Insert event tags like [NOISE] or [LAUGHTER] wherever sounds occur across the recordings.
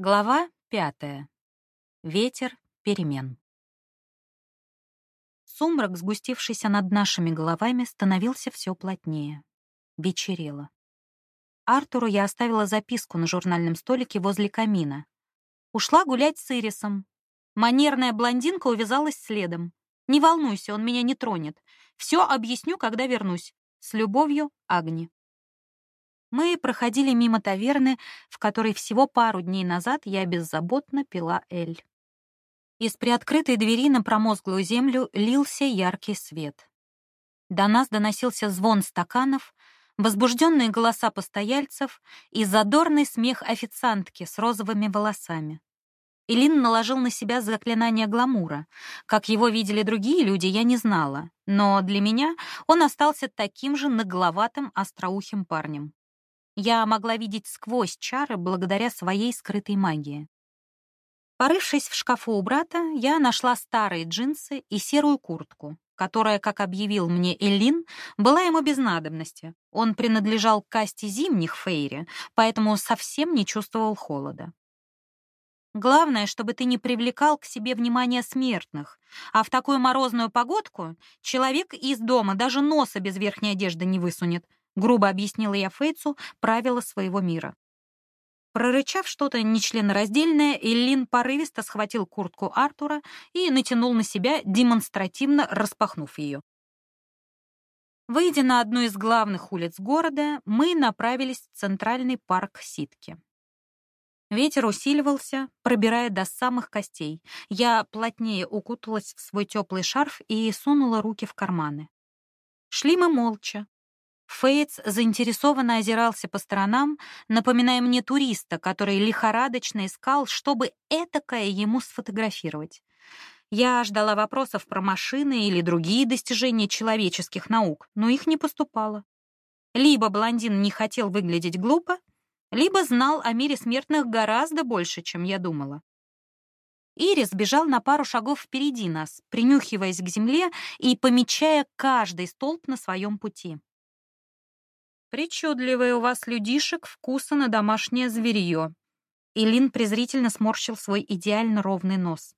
Глава пятая. Ветер перемен. Сумрак, сгустившийся над нашими головами, становился все плотнее. Вечерело. Артуру я оставила записку на журнальном столике возле камина. Ушла гулять с Ирисом. Манерная блондинка увязалась следом. «Не волнуйся, он меня не тронет. Все объясню, когда вернусь. С любовью, Агни». Мы проходили мимо таверны, в которой всего пару дней назад я беззаботно пила эль. Из приоткрытой двери на промозглую землю лился яркий свет. До нас доносился звон стаканов, возбужденные голоса постояльцев и задорный смех официантки с розовыми волосами. Илин наложил на себя заклинание гламура. Как его видели другие люди, я не знала, но для меня он остался таким же нагловатым остроухим парнем. Я могла видеть сквозь чары благодаря своей скрытой магии. Порывшись в шкафу у брата, я нашла старые джинсы и серую куртку, которая, как объявил мне Эллин, была ему без надобности. Он принадлежал к касте зимних фейри, поэтому совсем не чувствовал холода. Главное, чтобы ты не привлекал к себе внимание смертных, а в такую морозную погодку человек из дома даже носа без верхней одежды не высунет, Грубо объяснила я Фейцу правила своего мира. Прорычав что-то нечленораздельное, Эллин порывисто схватил куртку Артура и натянул на себя, демонстративно распахнув ее. Выйдя на одну из главных улиц города, мы направились в центральный парк Ситки. Ветер усиливался, пробирая до самых костей. Я плотнее укуталась в свой теплый шарф и сунула руки в карманы. Шли мы молча, Фейтс заинтересованно озирался по сторонам, напоминая мне туриста, который лихорадочно искал, чтобы этакое ему сфотографировать. Я ждала вопросов про машины или другие достижения человеческих наук, но их не поступало. Либо блондин не хотел выглядеть глупо, либо знал о мире смертных гораздо больше, чем я думала. Ирис бежал на пару шагов впереди нас, принюхиваясь к земле и помечая каждый столб на своем пути. Причудливые у вас, людишек, вкусы на домашнее зверье. Илин презрительно сморщил свой идеально ровный нос.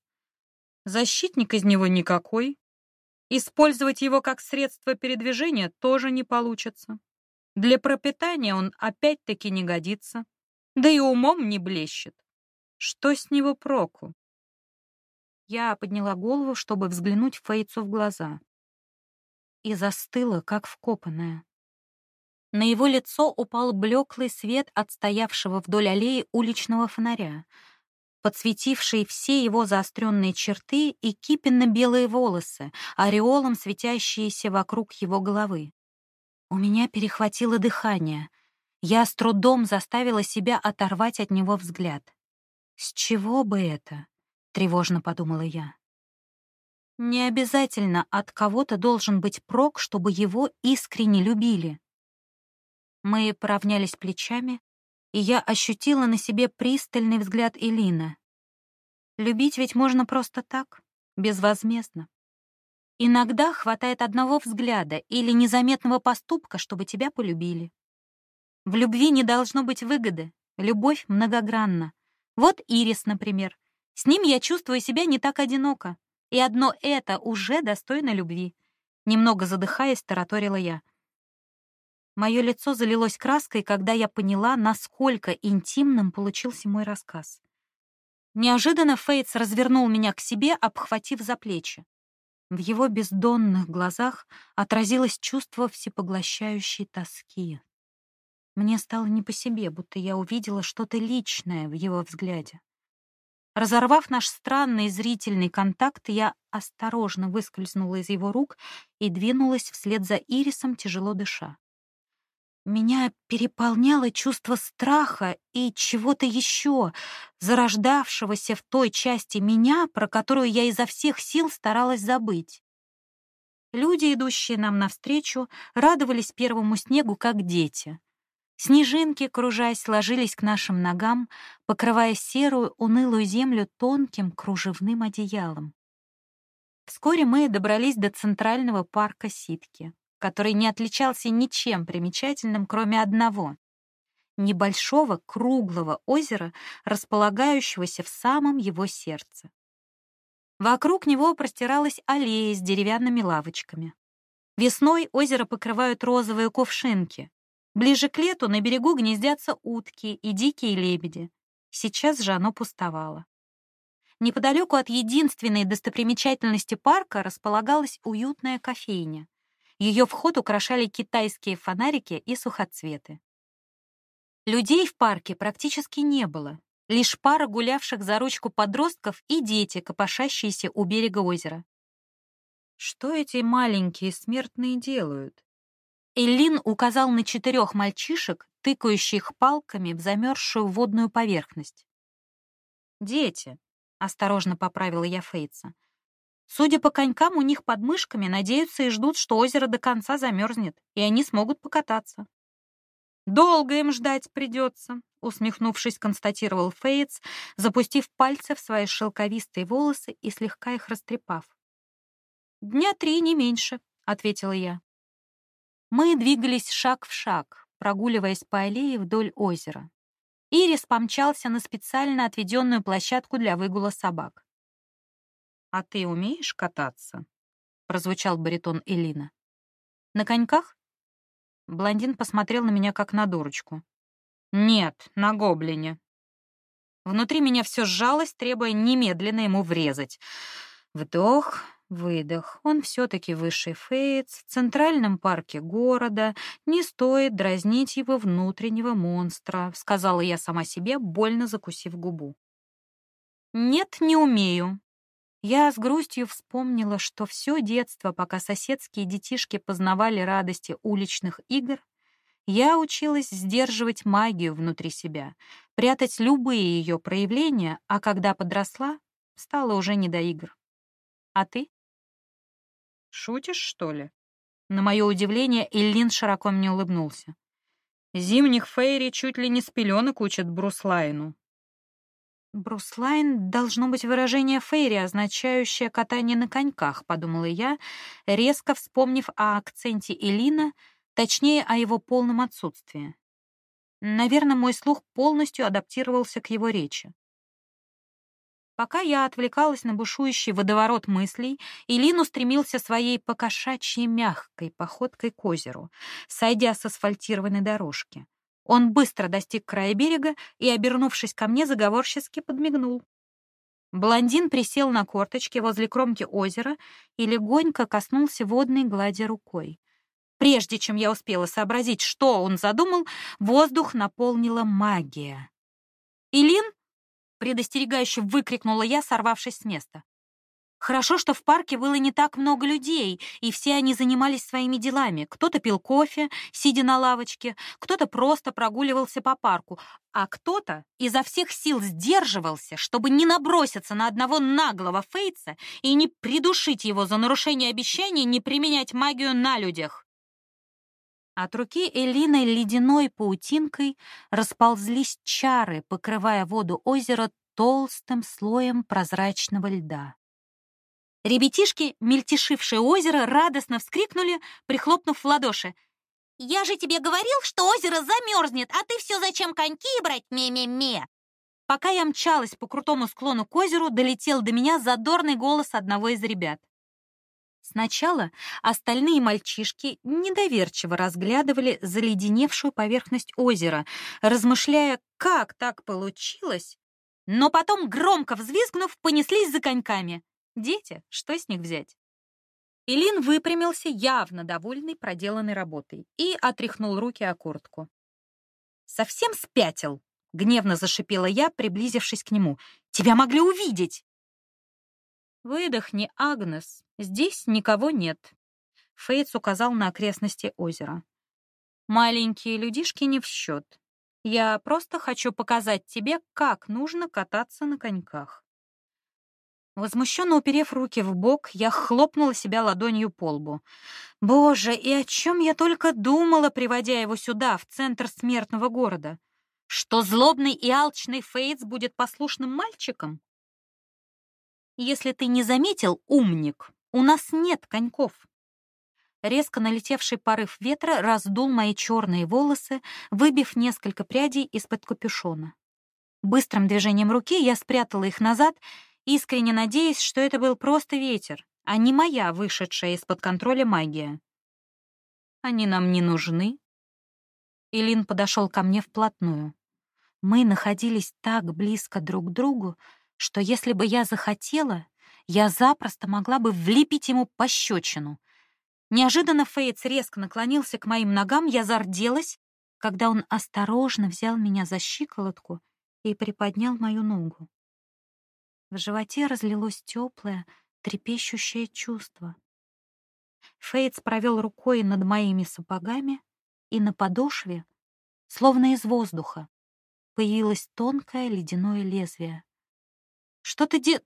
Защитник из него никакой. Использовать его как средство передвижения тоже не получится. Для пропитания он опять-таки не годится. Да и умом не блещет. Что с него проку? Я подняла голову, чтобы взглянуть Фейцу в глаза. И застыла, как вкопанная. На его лицо упал блеклый свет от стоявшего вдоль аллеи уличного фонаря, подсветивший все его заостренные черты и кипенно-белые волосы, ореолом светящиеся вокруг его головы. У меня перехватило дыхание. Я с трудом заставила себя оторвать от него взгляд. «С чего бы это?» — тревожно подумала я. «Не обязательно от кого-то должен быть прок, чтобы его искренне любили. Мы поравнялись плечами, и я ощутила на себе пристальный взгляд Элина. Любить ведь можно просто так, безвозмездно. Иногда хватает одного взгляда или незаметного поступка, чтобы тебя полюбили. В любви не должно быть выгоды, любовь многогранна. Вот Ирис, например. С ним я чувствую себя не так одиноко, и одно это уже достойно любви. Немного задыхаясь, тараторила я. Мое лицо залилось краской, когда я поняла, насколько интимным получился мой рассказ. Неожиданно Фейтс развернул меня к себе, обхватив за плечи. В его бездонных глазах отразилось чувство всепоглощающей тоски. Мне стало не по себе, будто я увидела что-то личное в его взгляде. Разорвав наш странный зрительный контакт, я осторожно выскользнула из его рук и двинулась вслед за Ирисом, тяжело дыша. Меня переполняло чувство страха и чего-то еще, зарождавшегося в той части меня, про которую я изо всех сил старалась забыть. Люди, идущие нам навстречу, радовались первому снегу, как дети. Снежинки, кружась, ложились к нашим ногам, покрывая серую, унылую землю тонким кружевным одеялом. Вскоре мы добрались до центрального парка Ситки который не отличался ничем примечательным, кроме одного. небольшого круглого озера, располагающегося в самом его сердце. Вокруг него простиралась аллея с деревянными лавочками. Весной озеро покрывают розовые кувшинки. Ближе к лету на берегу гнездятся утки и дикие лебеди. Сейчас же оно пустовало. Неподалеку от единственной достопримечательности парка располагалась уютная кофейня. Ее вход украшали китайские фонарики и сухоцветы. Людей в парке практически не было. Лишь пара гулявших за ручку подростков и дети, копошащиеся у берега озера. Что эти маленькие смертные делают? Эллин указал на четырех мальчишек, тыкающих палками в замерзшую водную поверхность. «Дети», — осторожно поправила я Фейтса. Судя по конькам, у них под мышками надеются и ждут, что озеро до конца замерзнет, и они смогут покататься. «Долго им ждать придется», — усмехнувшись, констатировал Фейтс, запустив пальцы в свои шелковистые волосы и слегка их растрепав. «Дня три, не меньше», — ответила я. Мы двигались шаг в шаг, прогуливаясь по аллее вдоль озера. Ирис помчался на специально отведенную площадку для выгула собак. «А ты умеешь кататься?» — прозвучал баритон Элина. «На коньках?» Блондин посмотрел на меня как на дурочку. «Нет, на гоблине». Внутри меня все сжалось, требуя немедленно ему врезать. Вдох, выдох. Он все-таки высший фейц, в центральном парке города. Не стоит дразнить его внутреннего монстра, сказала я сама себе, больно закусив губу. «Нет, не умею», я с грустью вспомнила, что все детство, пока соседские детишки познавали радости уличных игр, я училась сдерживать магию внутри себя, прятать любые ее проявления, а когда подросла, стало уже не до игр. А ты? Шутишь, что ли? На мое удивление, Иллин широко мне улыбнулся. Зимних фейри чуть ли не с пеленок учат Бруслайну. «Бруслайн должно быть выражение фейри, означающее катание на коньках», — подумала я, резко вспомнив о акценте Элина, точнее, о его полном отсутствии. Наверное, мой слух полностью адаптировался к его речи. Пока я отвлекалась на бушующий водоворот мыслей, Илин устремился своей покошачьей мягкой походкой к озеру, сойдя с асфальтированной дорожки. Он быстро достиг края берега и, обернувшись ко мне, заговорчески подмигнул. Блондин присел на корточки возле кромки озера и легонько коснулся водной глади рукой. Прежде чем я успела сообразить, что он задумал, воздух наполнила магия. «Илин?» — предостерегающе выкрикнула я, сорвавшись с места. Хорошо, что в парке было не так много людей, и все они занимались своими делами. Кто-то пил кофе, сидя на лавочке, кто-то просто прогуливался по парку, а кто-то изо всех сил сдерживался, чтобы не наброситься на одного наглого Фейтса и не придушить его за нарушение обещания не применять магию на людях. От руки Элины ледяной паутинкой расползлись чары, покрывая воду озера толстым слоем прозрачного льда. Ребятишки, мельтешившие озеро, радостно вскрикнули, прихлопнув в ладоши. «Я же тебе говорил, что озеро замерзнет, а ты все зачем коньки брать, ме-ме-ме?» Пока я мчалась по крутому склону к озеру, долетел до меня задорный голос одного из ребят. Сначала остальные мальчишки недоверчиво разглядывали заледеневшую поверхность озера, размышляя, как так получилось, но потом, громко взвизгнув, понеслись за коньками. Дети, что с них взять? Илин выпрямился, явно довольный проделанной работой, и отряхнул руки о куртку. «Совсем спятил!» — гневно зашипела я, приблизившись к нему. «Тебя могли увидеть!» «Выдохни, Агнес, здесь никого нет», — Фейтс указал на окрестности озера. «Маленькие людишки не в счет. Я просто хочу показать тебе, как нужно кататься на коньках». Возмущенно уперев руки в бок, я хлопнула себя ладонью по лбу. Боже, и о чем я только думала, приводя его сюда, в центр смертного города? Что злобный и алчный Фейтс будет послушным мальчиком? Если ты не заметил, умник, у нас нет коньков. Резко налетевший порыв ветра раздул мои черные волосы, выбив несколько прядей из-под капюшона. Быстрым движением руки я спрятала их назад, искренне надеясь, что это был просто ветер, а не моя вышедшая из-под контроля магия. «Они нам не нужны». Илин подошел ко мне вплотную. Мы находились так близко друг к другу, что если бы я захотела, я запросто могла бы влепить ему пощечину. Неожиданно Фейтс резко наклонился к моим ногам, я зарделась, когда он осторожно взял меня за щиколотку и приподнял мою ногу. В животе разлилось теплое, трепещущее чувство. Фейтс провел рукой над моими сапогами, и на подошве, словно из воздуха, появилось тонкое ледяное лезвие. «Что ты де...»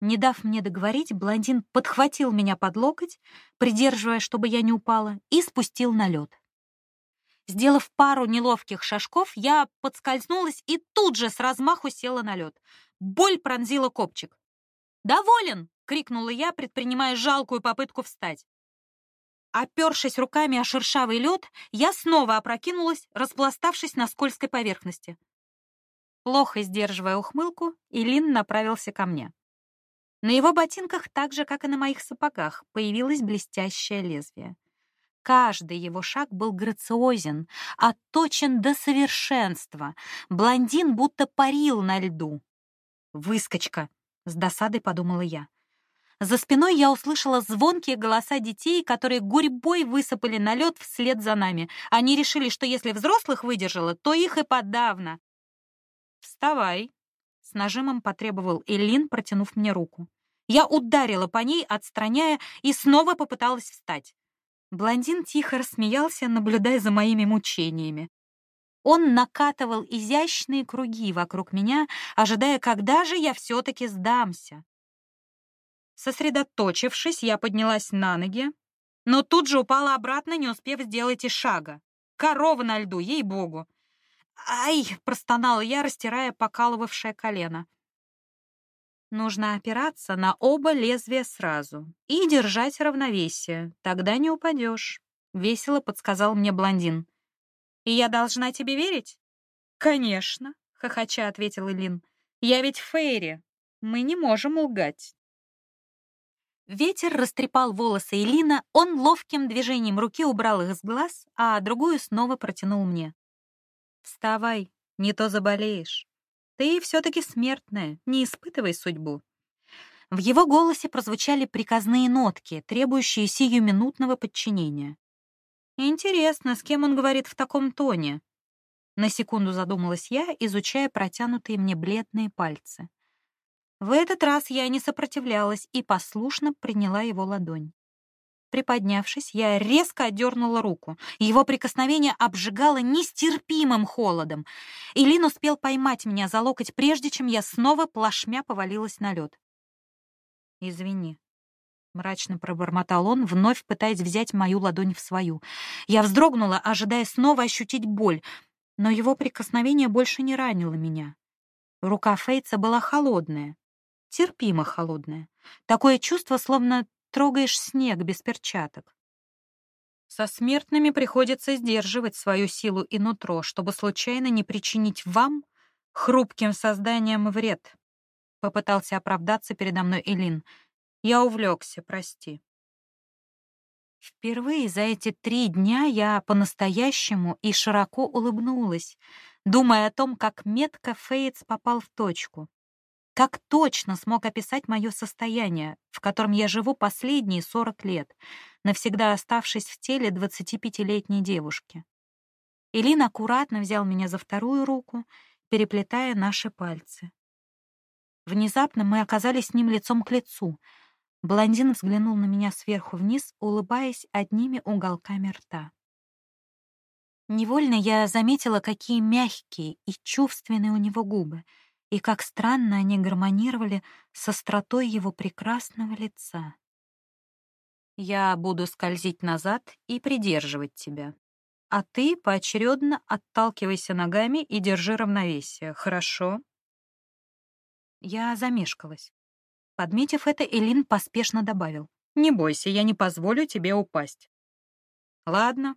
Не дав мне договорить, блондин подхватил меня под локоть, придерживая, чтобы я не упала, и спустил на лед. Сделав пару неловких шажков, я подскользнулась и тут же с размаху села на лед. Боль пронзила копчик. «Доволен!» — крикнула я, предпринимая жалкую попытку встать. Опершись руками о шершавый лед, я снова опрокинулась, распластавшись на скользкой поверхности. Плохо сдерживая ухмылку, Илин направился ко мне. На его ботинках, так же, как и на моих сапогах, появилось блестящее лезвие. Каждый его шаг был грациозен, отточен до совершенства. Блондин будто парил на льду. «Выскочка!» — с досадой подумала я. За спиной я услышала звонкие голоса детей, которые гурьбой высыпали на лед вслед за нами. Они решили, что если взрослых выдержала, то их и подавно. «Вставай!» — с нажимом потребовал Элин, протянув мне руку. Я ударила по ней, отстраняя, и снова попыталась встать. Блондин тихо рассмеялся, наблюдая за моими мучениями. Он накатывал изящные круги вокруг меня, ожидая, когда же я все-таки сдамся. Сосредоточившись, я поднялась на ноги, но тут же упала обратно, не успев сделать и шага. Корова на льду, ей-богу. «Ай!» — простонала я, растирая покалывавшее колено. Нужно опираться на оба лезвия сразу и держать равновесие, тогда не упадешь», — весело подсказал мне блондин. «И я должна тебе верить?» «Конечно», — хохоча ответил Илин. «Я ведь Фейри. Мы не можем лгать». Ветер растрепал волосы Элина, он ловким движением руки убрал их с глаз, а другую снова протянул мне. «Вставай, не то заболеешь. Ты все-таки смертная, не испытывай судьбу». В его голосе прозвучали приказные нотки, требующие сиюминутного подчинения. «Интересно, с кем он говорит в таком тоне?» На секунду задумалась я, изучая протянутые мне бледные пальцы. В этот раз я не сопротивлялась и послушно приняла его ладонь. Приподнявшись, я резко отдернула руку. Его прикосновение обжигало нестерпимым холодом. Илин успел поймать меня за локоть, прежде чем я снова плашмя повалилась на лед. «Извини», — мрачно пробормотал он, вновь пытаясь взять мою ладонь в свою. Я вздрогнула, ожидая снова ощутить боль, но его прикосновение больше не ранило меня. Рука Фейтса была холодная, терпимо холодная. Такое чувство, словно трогаешь снег без перчаток. Со смертными приходится сдерживать свою силу и нутро, чтобы случайно не причинить вам, хрупким созданиям, вред. Попытался оправдаться передо мной Элин. Я увлекся, прости. Впервые за эти три дня я по-настоящему и широко улыбнулась, думая о том, как метко Фейтс попал в точку. Как точно смог описать мое состояние, в котором я живу последние 40 лет, навсегда оставшись в теле 25-летней девушки. Илин аккуратно взял меня за вторую руку, переплетая наши пальцы. Внезапно мы оказались с ним лицом к лицу. Блондин взглянул на меня сверху вниз, улыбаясь одними уголками рта. Невольно я заметила, какие мягкие и чувственные у него губы — и как странно они гармонировали с остротой его прекрасного лица. «Я буду скользить назад и придерживать тебя, а ты поочередно отталкивайся ногами и держи равновесие, хорошо?» Я замешкалась. Подметив это, Элин поспешно добавил. Не бойся, я не позволю тебе упасть. Ладно,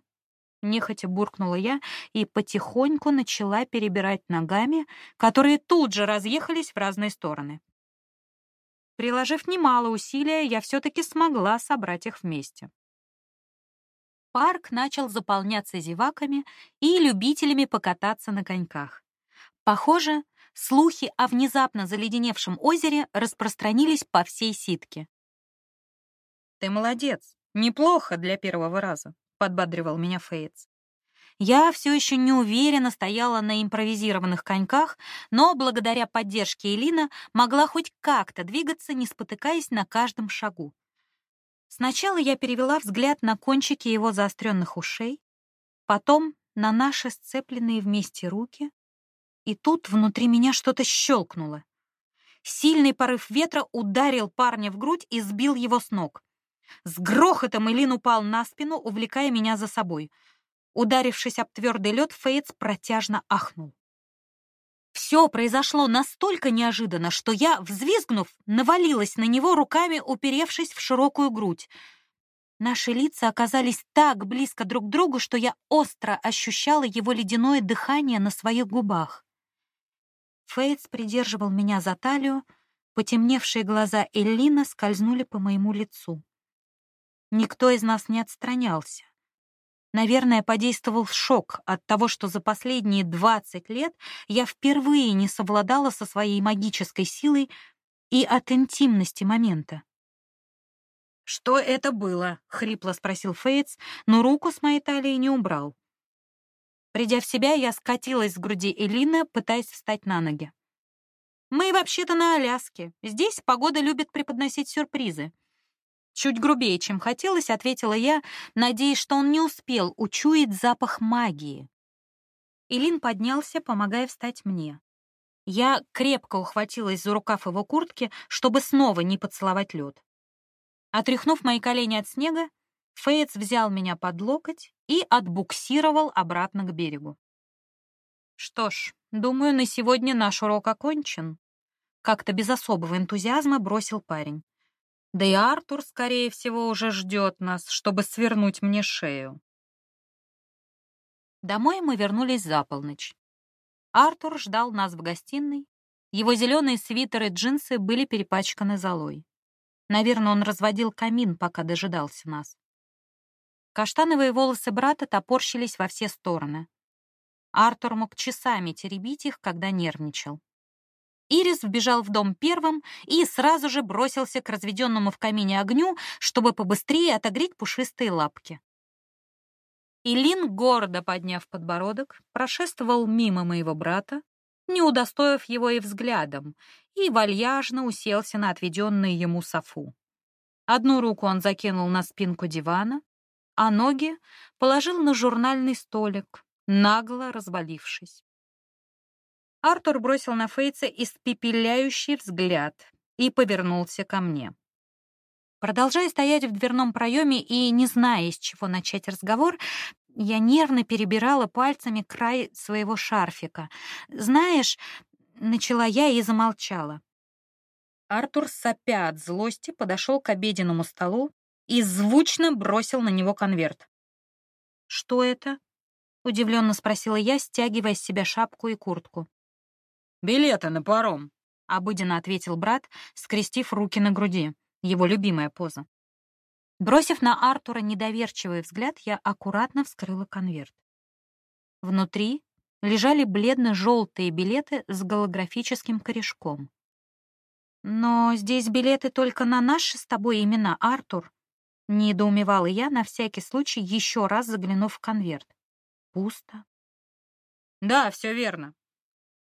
нехотя буркнула я и потихоньку начала перебирать ногами, которые тут же разъехались в разные стороны. Приложив немало усилия, я все-таки смогла собрать их вместе. Парк начал заполняться зеваками и любителями покататься на коньках. Похоже, слухи о внезапно заледеневшем озере распространились по всей ситке. «Ты молодец, неплохо для первого раза», — подбадривал меня Фейтс. Я все еще неуверенно стояла на импровизированных коньках, но благодаря поддержке Элина могла хоть как-то двигаться, не спотыкаясь на каждом шагу. Сначала я перевела взгляд на кончики его заостренных ушей, потом на наши сцепленные вместе руки, и тут внутри меня что-то щелкнуло. Сильный порыв ветра ударил парня в грудь и сбил его с ног. С грохотом Элин упал на спину, увлекая меня за собой. Ударившись об твердый лед, Фейтс протяжно ахнул. Все произошло настолько неожиданно, что я, взвизгнув, навалилась на него руками, уперевшись в широкую грудь. Наши лица оказались так близко друг к другу, что я остро ощущала его ледяное дыхание на своих губах. Фейтс придерживал меня за талию, потемневшие глаза Эллина скользнули по моему лицу. Никто из нас не отстранялся. Наверное, подействовал шок от того, что за последние 20 лет я впервые не совладала со своей магической силой и от интимности момента. «Что это было?» — хрипло спросил Фейтс, но руку с моей талии не убрал. Придя в себя, я скатилась с груди Элины, пытаясь встать на ноги. «Мы вообще-то на Аляске. Здесь погода любит преподносить сюрпризы». Чуть грубее, чем хотелось, ответила я, надеясь, что он не успел учуять запах магии. Илин поднялся, помогая встать мне. Я крепко ухватилась за рукав его куртки, чтобы снова не поцеловать лед. Отряхнув мои колени от снега, Фейтс взял меня под локоть и отбуксировал обратно к берегу. Что ж, думаю, на сегодня наш урок окончен. Как-то без особого энтузиазма бросил парень. Да и Артур, скорее всего, уже ждет нас, чтобы свернуть мне шею. Домой мы вернулись за полночь. Артур ждал нас в гостиной. Его зеленые свитеры и джинсы были перепачканы золой. Наверное, он разводил камин, пока дожидался нас. Каштановые волосы брата топорщились во все стороны. Артур мог часами теребить их, когда нервничал. Ирис вбежал в дом первым и сразу же бросился к разведенному в камине огню, чтобы побыстрее отогреть пушистые лапки. Илин, гордо подняв подбородок, прошествовал мимо моего брата, не удостоив его и взглядом, и вальяжно уселся на отведенную ему софу. Одну руку он закинул на спинку дивана, а ноги положил на журнальный столик, нагло развалившись. Артур бросил на Фейца испепеляющий взгляд и повернулся ко мне. Продолжая стоять в дверном проеме и не зная, из чего начать разговор, я нервно перебирала пальцами край своего шарфика. «Знаешь...» — начала я и замолчала. Артур, сопя от злости, подошел к обеденному столу и звучно бросил на него конверт. «Что это?» — удивленно спросила я, стягивая с себя шапку и куртку. «Билеты на паром», — обыденно ответил брат, скрестив руки на груди, его любимая поза. Бросив на Артура недоверчивый взгляд, я аккуратно вскрыла конверт. Внутри лежали бледно-желтые билеты с голографическим корешком. «Но здесь билеты только на наши с тобой имена, Артур», — недоумевала я, на всякий случай еще раз заглянув в конверт. Пусто. «Да, все верно.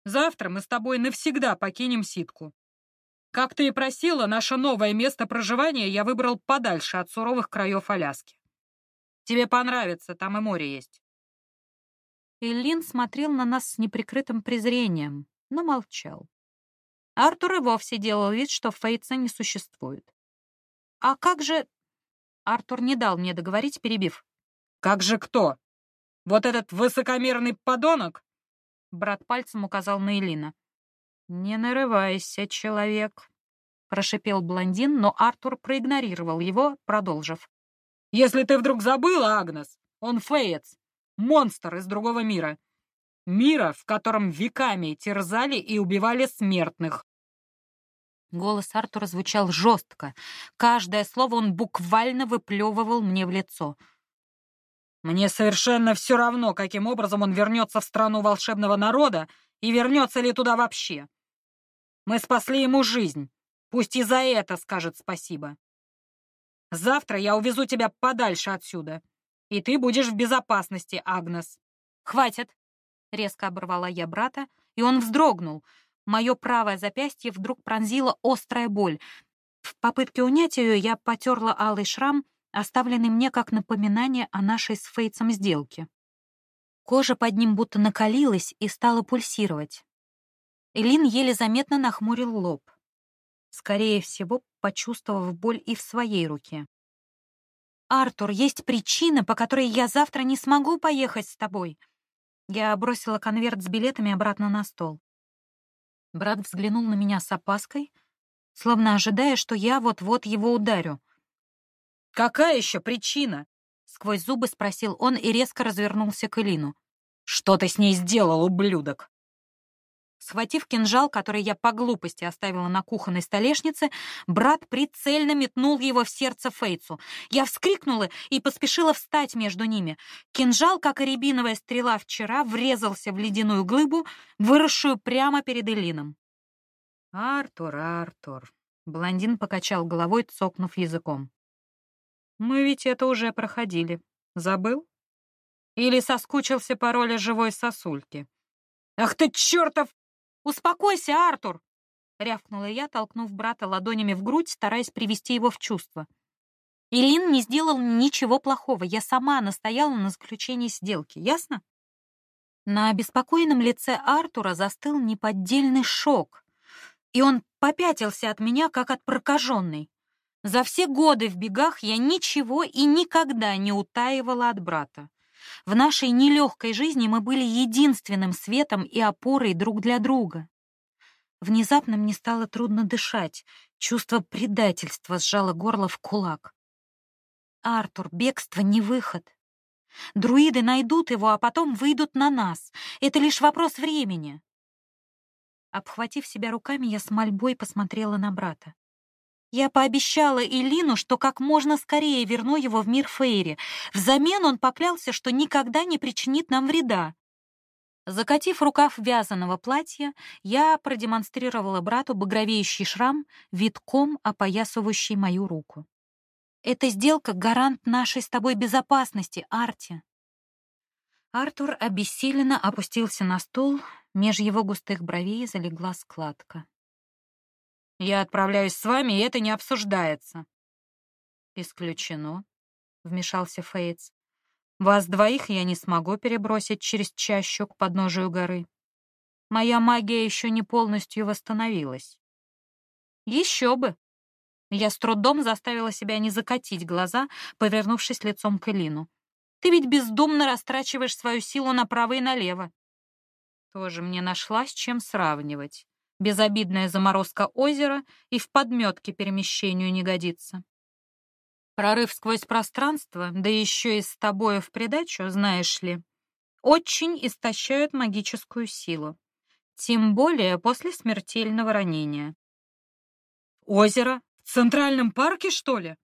Завтра мы с тобой навсегда покинем ситку. Как ты и просила, наше новое место проживания я выбрал подальше от суровых краев Аляски. Тебе понравится, там и море есть». Иллин смотрел на нас с неприкрытым презрением, но молчал. Артур и вовсе делал вид, что Фейтса не существует. «А как же...» Артур не дал мне договорить, перебив. «Как же кто? Вот этот высокомерный подонок?» Брат пальцем указал на Элина. «Не нарывайся, человек», — прошипел блондин, но Артур проигнорировал его, продолжив. «Если ты вдруг забыла, Агнес, он феец, монстр из другого мира. Мира, в котором веками терзали и убивали смертных. Голос Артура звучал жестко. Каждое слово он буквально выплевывал мне в лицо. «Мне совершенно все равно, каким образом он вернется в страну волшебного народа и вернется ли туда вообще. Мы спасли ему жизнь. Пусть и за это скажет спасибо. Завтра я увезу тебя подальше отсюда, и ты будешь в безопасности, Агнес». «Хватит!» — резко оборвала я брата, и он вздрогнул — Мое правое запястье вдруг пронзила острая боль. В попытке унять ее я потерла алый шрам, оставленный мне как напоминание о нашей с Фейтсом сделке. Кожа под ним будто накалилась и стала пульсировать. Элин еле заметно нахмурил лоб, скорее всего, почувствовав боль и в своей руке. «Артур, есть причина, по которой я завтра не смогу поехать с тобой». Я бросила конверт с билетами обратно на стол. Брат взглянул на меня с опаской, словно ожидая, что я вот-вот его ударю. «Какая еще причина?» — сквозь зубы спросил он и резко развернулся к Элину. «Что ты с ней сделал, ублюдок?» Схватив кинжал, который я по глупости оставила на кухонной столешнице, брат прицельно метнул его в сердце Фейцу. Я вскрикнула и поспешила встать между ними. Кинжал, как и рябиновая стрела вчера, врезался в ледяную глыбу, выросшую прямо перед Элином. «Артур, Артур», — блондин покачал головой, цокнув языком. «Мы ведь это уже проходили. Забыл? Или соскучился по роли живой сосульки?» «Ах ты чертов!» «Успокойся, Артур!» — рявкнула я, толкнув брата ладонями в грудь, стараясь привести его в чувство. Илин не сделал ничего плохого, я сама настояла на заключении сделки, ясно? На обеспокоенном лице Артура застыл неподдельный шок, и он попятился от меня, как от прокаженной. За все годы в бегах я ничего и никогда не утаивала от брата. В нашей нелегкой жизни мы были единственным светом и опорой друг для друга. Внезапно мне стало трудно дышать. Чувство предательства сжало горло в кулак. Артур, бегство не выход. Друиды найдут его, а потом выйдут на нас. Это лишь вопрос времени. Обхватив себя руками, я с мольбой посмотрела на брата. Я пообещала Илину, что как можно скорее верну его в мир Фейри. Взамен он поклялся, что никогда не причинит нам вреда. Закатив рукав вязаного платья, я продемонстрировала брату багровеющий шрам, витком опоясывающий мою руку. «Эта сделка — гарант нашей с тобой безопасности, Арти». Артур обессиленно опустился на стул, меж его густых бровей залегла складка. Я отправляюсь с вами, и это не обсуждается. Исключено, вмешался Фейтс. Вас двоих я не смогу перебросить через чащу к подножию горы. Моя магия еще не полностью восстановилась. Еще бы. Я с трудом заставила себя не закатить глаза, повернувшись лицом к Элину. Ты ведь бездумно растрачиваешь свою силу направо и налево. Тоже мне нашла с чем сравнивать. Безобидная заморозка озера и в подметке перемещению не годится. Прорыв сквозь пространство, да еще и с тобою в придачу, знаешь ли, очень истощают магическую силу. Тем более после смертельного ранения. «Озеро? В Центральном парке, что ли?»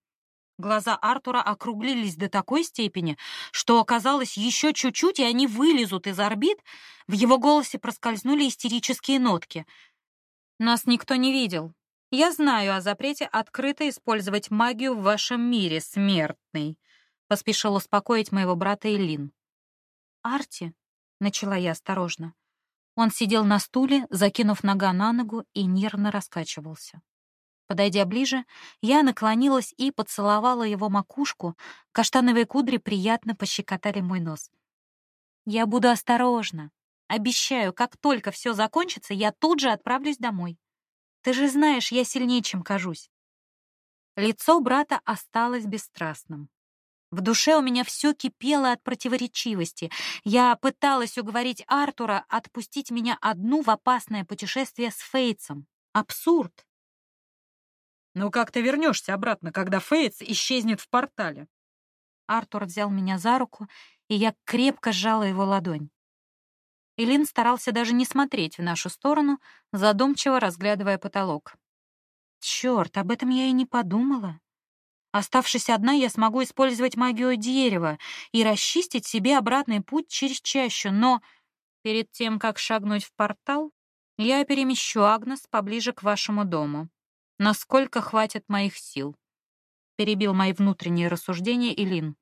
Глаза Артура округлились до такой степени, что оказалось еще чуть-чуть, и они вылезут из орбит. В его голосе проскользнули истерические нотки — нас никто не видел. Я знаю о запрете открыто использовать магию в вашем мире, смертный», — поспешил успокоить моего брата Элин. «Арти», — начала я осторожно. Он сидел на стуле, закинув нога на ногу и нервно раскачивался. Подойдя ближе, я наклонилась и поцеловала его макушку. Каштановые кудри приятно пощекотали мой нос. «Я буду осторожна», Обещаю, как только все закончится, я тут же отправлюсь домой. Ты же знаешь, я сильнее, чем кажусь. Лицо брата осталось бесстрастным. В душе у меня все кипело от противоречивости. Я пыталась уговорить Артура отпустить меня одну в опасное путешествие с Фейтсом. Абсурд. «Ну как ты вернешься обратно, когда Фейтс исчезнет в портале?» Артур взял меня за руку, и я крепко сжала его ладонь. Илин старался даже не смотреть в нашу сторону, задумчиво разглядывая потолок. Черт, об этом я и не подумала. Оставшись одна, я смогу использовать магию дерева и расчистить себе обратный путь через чащу, но перед тем, как шагнуть в портал, я перемещу Агнес поближе к вашему дому. Насколько хватит моих сил? Перебил мои внутренние рассуждения Илин.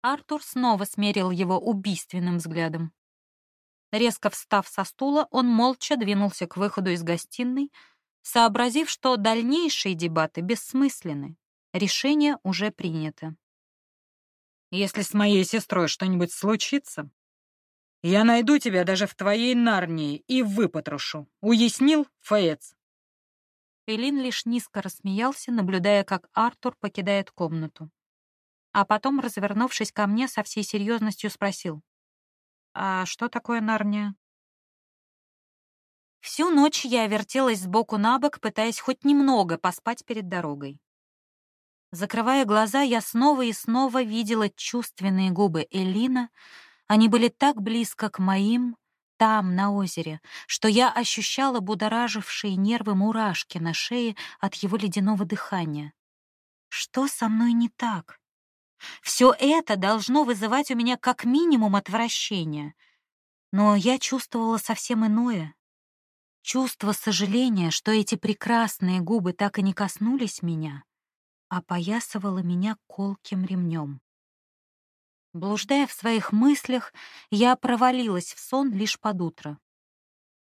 Артур снова смерил его убийственным взглядом. Резко встав со стула, он молча двинулся к выходу из гостиной, сообразив, что дальнейшие дебаты бессмысленны. Решение уже принято. «Если с моей сестрой что-нибудь случится, я найду тебя даже в твоей Нарнии и выпотрошу. Уяснил, Фаец?» Элин лишь низко рассмеялся, наблюдая, как Артур покидает комнату. А потом, развернувшись ко мне, со всей серьезностью спросил. «А что такое Нарния?» Всю ночь я вертелась сбоку на бок, пытаясь хоть немного поспать перед дорогой. Закрывая глаза, я снова и снова видела чувственные губы Элина. Они были так близко к моим, там, на озере, что я ощущала будоражившие нервы мурашки на шее от его ледяного дыхания. Что со мной не так? Все это должно вызывать у меня как минимум отвращение. Но я чувствовала совсем иное. Чувство сожаления, что эти прекрасные губы так и не коснулись меня, опоясывало меня колким ремнем. Блуждая в своих мыслях, я провалилась в сон лишь под утро.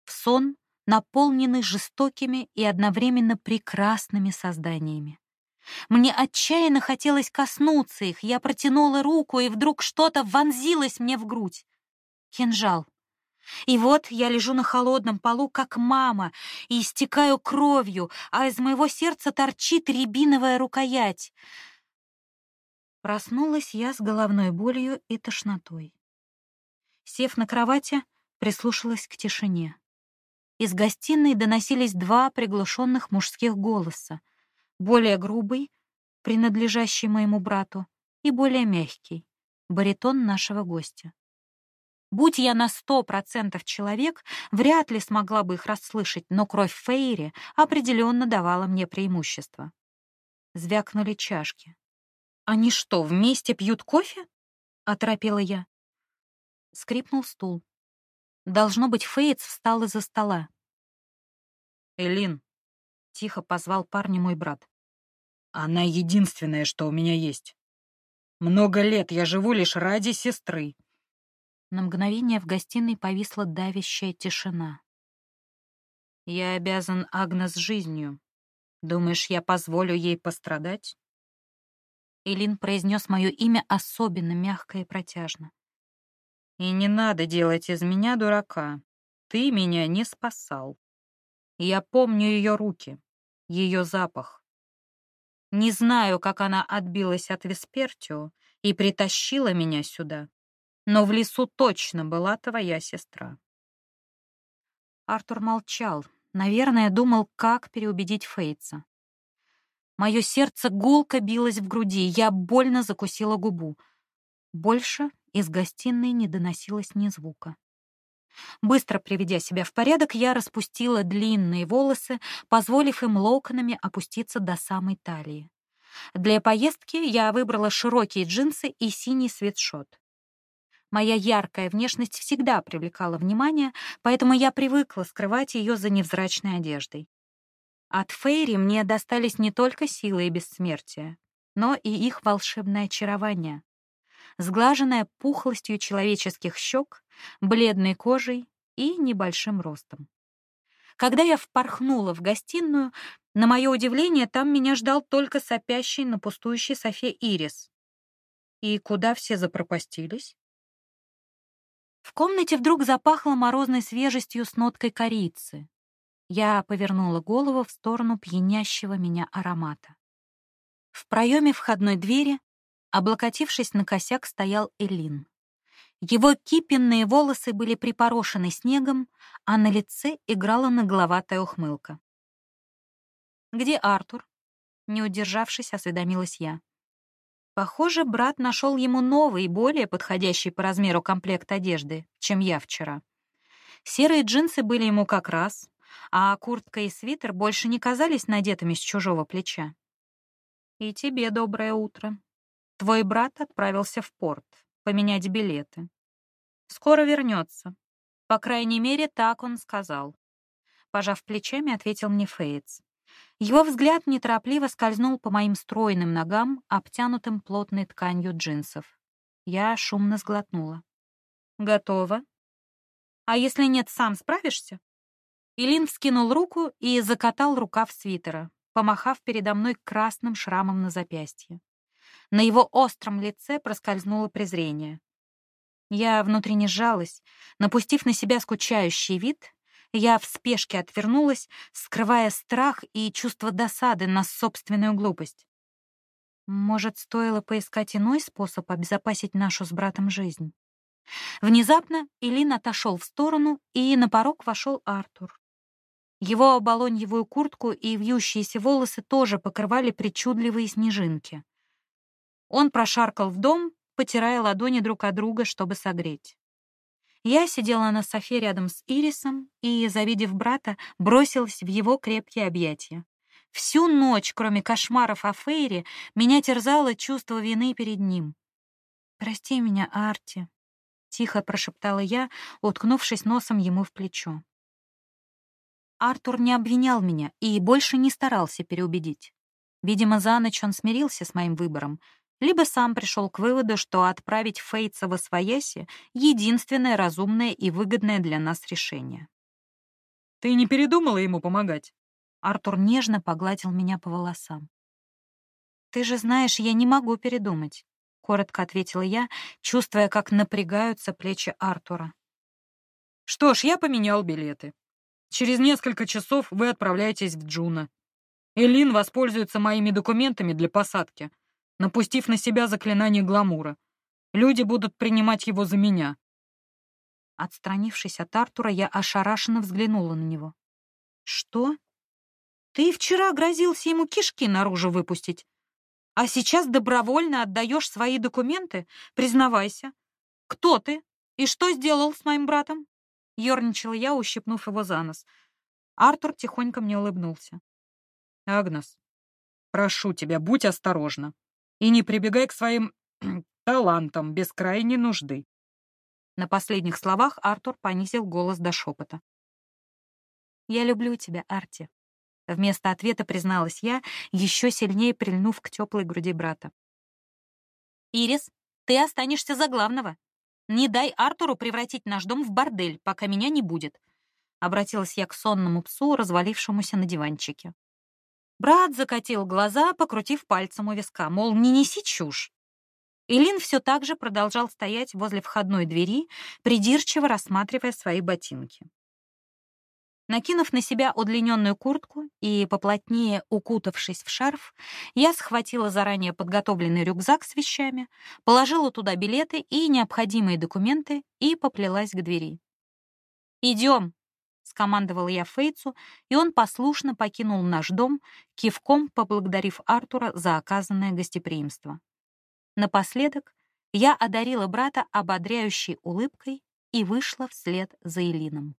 В сон, наполненный жестокими и одновременно прекрасными созданиями. Мне отчаянно хотелось коснуться их. Я протянула руку, и вдруг что-то вонзилось мне в грудь. Кинжал. И вот я лежу на холодном полу, как мама, и истекаю кровью, а из моего сердца торчит рябиновая рукоять. Проснулась я с головной болью и тошнотой. Сев на кровати, прислушалась к тишине. Из гостиной доносились два приглушенных мужских голоса более грубый, принадлежащий моему брату, и более мягкий, баритон нашего гостя. Будь я на сто процентов человек, вряд ли смогла бы их расслышать, но кровь Фейри определенно давала мне преимущество. Звякнули чашки. «Они что, вместе пьют кофе?» — оторопела я. Скрипнул стул. Должно быть, Фейтс встал из-за стола. «Элин», — тихо позвал парня мой брат. Она единственное, что у меня есть. Много лет я живу лишь ради сестры. На мгновение в гостиной повисла давящая тишина. Я обязан Агнес жизнью. Думаешь, я позволю ей пострадать? Элин произнес мое имя особенно мягко и протяжно. И не надо делать из меня дурака. Ты меня не спасал. Я помню ее руки, ее запах. Не знаю, как она отбилась от Веспертио и притащила меня сюда, но в лесу точно была твоя сестра. Артур молчал, наверное, думал, как переубедить Фейтса. Мое сердце гулко билось в груди, я больно закусила губу. Больше из гостиной не доносилось ни звука. Быстро приведя себя в порядок, я распустила длинные волосы, позволив им локонами опуститься до самой талии. Для поездки я выбрала широкие джинсы и синий свитшот. Моя яркая внешность всегда привлекала внимание, поэтому я привыкла скрывать ее за невзрачной одеждой. От Фейри мне достались не только силы и бессмертие, но и их волшебное очарование сглаженная пухлостью человеческих щек, бледной кожей и небольшим ростом. Когда я впорхнула в гостиную, на мое удивление, там меня ждал только сопящий на пустующей софе Ирис. И куда все запропастились? В комнате вдруг запахло морозной свежестью с ноткой корицы. Я повернула голову в сторону пьянящего меня аромата. В проеме входной двери Облокотившись на косяк, стоял Элин. Его кипенные волосы были припорошены снегом, а на лице играла нагловатая ухмылка. Где Артур?» Не удержавшись, осведомилась я. Похоже, брат нашел ему новый, более подходящий по размеру комплект одежды, чем я вчера. Серые джинсы были ему как раз, а куртка и свитер больше не казались надетыми с чужого плеча. «И тебе доброе утро. Твой брат отправился в порт поменять билеты. Скоро вернется. По крайней мере, так он сказал. Пожав плечами, ответил мне Фейтс. Его взгляд неторопливо скользнул по моим стройным ногам, обтянутым плотной тканью джинсов. Я шумно сглотнула. «Готово. А если нет, сам справишься?» Илин вскинул руку и закатал рукав свитера, помахав передо мной красным шрамом на запястье. На его остром лице проскользнуло презрение. Я внутренне сжалась, напустив на себя скучающий вид, я в спешке отвернулась, скрывая страх и чувство досады на собственную глупость. Может, стоило поискать иной способ обезопасить нашу с братом жизнь? Внезапно Илин отошел в сторону, и на порог вошел Артур. Его оболоньевую куртку и вьющиеся волосы тоже покрывали причудливые снежинки. Он прошаркал в дом, потирая ладони друг от друга, чтобы согреть. Я сидела на софе рядом с Ирисом и, завидев брата, бросилась в его крепкие объятия. Всю ночь, кроме кошмаров о Фейре, меня терзало чувство вины перед ним. «Прости меня, Арти», — тихо прошептала я, уткнувшись носом ему в плечо. Артур не обвинял меня и больше не старался переубедить. Видимо, за ночь он смирился с моим выбором, либо сам пришел к выводу, что отправить Фейтса в Освояси — единственное разумное и выгодное для нас решение. «Ты не передумала ему помогать?» Артур нежно погладил меня по волосам. «Ты же знаешь, я не могу передумать», — коротко ответила я, чувствуя, как напрягаются плечи Артура. «Что ж, я поменял билеты. Через несколько часов вы отправляетесь в Джуна. Элин воспользуется моими документами для посадки, напустив на себя заклинание гламура. Люди будут принимать его за меня. Отстранившись от Артура, я ошарашенно взглянула на него. «Что? Ты вчера грозился ему кишки наружу выпустить, а сейчас добровольно отдаешь свои документы? Признавайся. Кто ты и что сделал с моим братом?» Ёрничала я, ущипнув его за нос. Артур тихонько мне улыбнулся. «Агнес, прошу тебя, будь осторожна и не прибегай к своим [CLEARS THROAT] талантам без крайней нужды. На последних словах Артур понизил голос до шепота. «Я люблю тебя, Арти», — вместо ответа призналась я, еще сильнее прильнув к теплой груди брата. «Ирис, ты останешься за главного. Не дай Артуру превратить наш дом в бордель, пока меня не будет», — обратилась я к сонному псу, развалившемуся на диванчике. Брат закатил глаза, покрутив пальцем у виска, мол, не неси чушь. Илин все так же продолжал стоять возле входной двери, придирчиво рассматривая свои ботинки. Накинув на себя удлиненную куртку и поплотнее укутавшись в шарф, я схватила заранее подготовленный рюкзак с вещами, положила туда билеты и необходимые документы и поплелась к двери. «Идем!» Скомандовал я Фейцу, и он послушно покинул наш дом, кивком поблагодарив Артура за оказанное гостеприимство. Напоследок я одарила брата ободряющей улыбкой и вышла вслед за Элином.